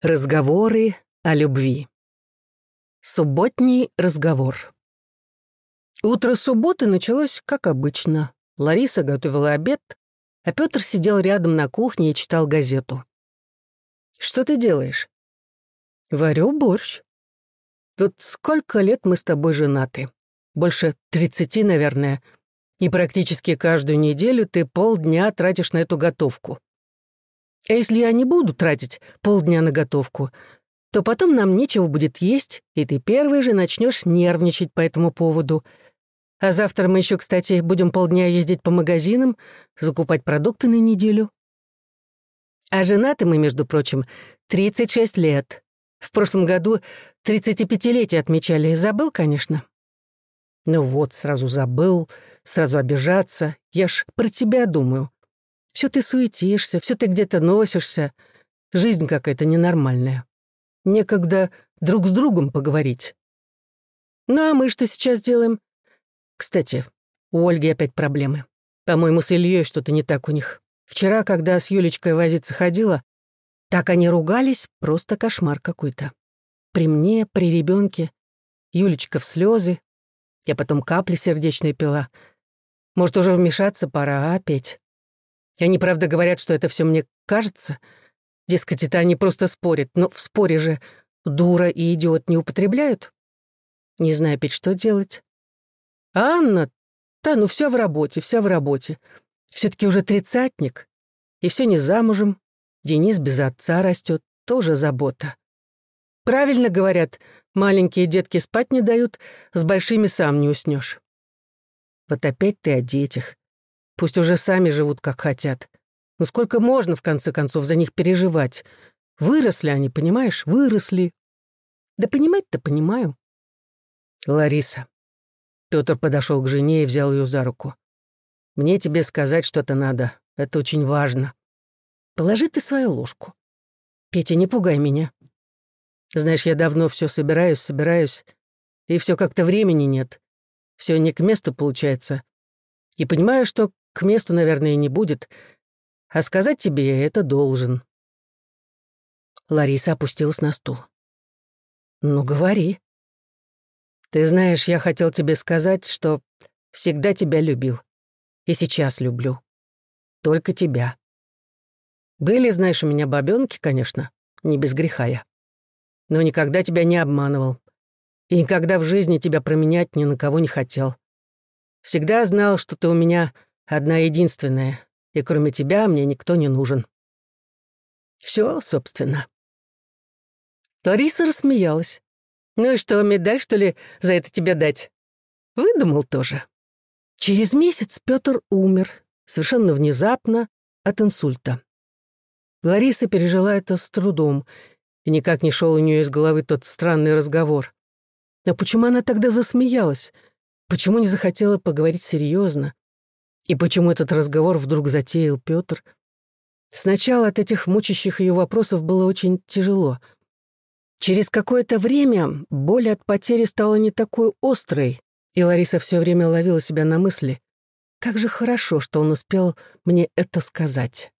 Разговоры о любви. Субботний разговор. Утро субботы началось как обычно. Лариса готовила обед, а Петр сидел рядом на кухне и читал газету. «Что ты делаешь?» «Варю борщ. Тут сколько лет мы с тобой женаты? Больше тридцати, наверное. И практически каждую неделю ты полдня тратишь на эту готовку. А если я не буду тратить полдня на готовку, то потом нам нечего будет есть, и ты первый же начнешь нервничать по этому поводу. А завтра мы еще, кстати, будем полдня ездить по магазинам, закупать продукты на неделю. А женаты мы, между прочим, 36 лет. В прошлом году 35-летие отмечали. Забыл, конечно. Ну вот, сразу забыл, сразу обижаться. Я ж про тебя думаю. Все ты суетишься, все ты где-то носишься. Жизнь какая-то ненормальная. Некогда друг с другом поговорить. Ну а мы что сейчас делаем? Кстати, у Ольги опять проблемы. По-моему, с Ильей что-то не так у них. Вчера, когда с Юлечкой возиться ходила, так они ругались, просто кошмар какой-то. При мне, при ребенке, Юлечка в слезы, я потом капли сердечные пила. Может, уже вмешаться пора, а, Петь? Они, правда, говорят, что это все мне кажется. Дескать, это они просто спорят, но в споре же дура и идиот не употребляют. Не знаю опять, что делать. Анна, да, ну все в работе, все в работе. все таки уже тридцатник. И все не замужем. Денис без отца растет, тоже забота. Правильно говорят, маленькие детки спать не дают, с большими сам не уснешь. Вот опять ты о детях. Пусть уже сами живут, как хотят. Но сколько можно, в конце концов, за них переживать? Выросли они, понимаешь? Выросли. Да понимать-то понимаю. Лариса. Петр подошел к жене и взял ее за руку. Мне тебе сказать что-то надо. Это очень важно. Положи ты свою ложку. Петя, не пугай меня. Знаешь, я давно все собираюсь, собираюсь, и все как-то времени нет. Все не к месту получается. И понимаю, что к месту, наверное, не будет, а сказать тебе я это должен». Лариса опустилась на стул. «Ну, говори». «Ты знаешь, я хотел тебе сказать, что всегда тебя любил. И сейчас люблю. Только тебя. Были, знаешь, у меня бабёнки, конечно, не без греха я. Но никогда тебя не обманывал. И никогда в жизни тебя променять ни на кого не хотел. Всегда знал, что ты у меня Одна единственная, и кроме тебя мне никто не нужен. Все, собственно. Лариса рассмеялась. Ну и что, медаль, что ли, за это тебе дать? Выдумал тоже. Через месяц Петр умер, совершенно внезапно, от инсульта. Лариса пережила это с трудом, и никак не шел у нее из головы тот странный разговор. Но почему она тогда засмеялась? Почему не захотела поговорить серьезно? И почему этот разговор вдруг затеял Петр? Сначала от этих мучащих ее вопросов было очень тяжело. Через какое-то время боль от потери стала не такой острой, и Лариса все время ловила себя на мысли, как же хорошо, что он успел мне это сказать.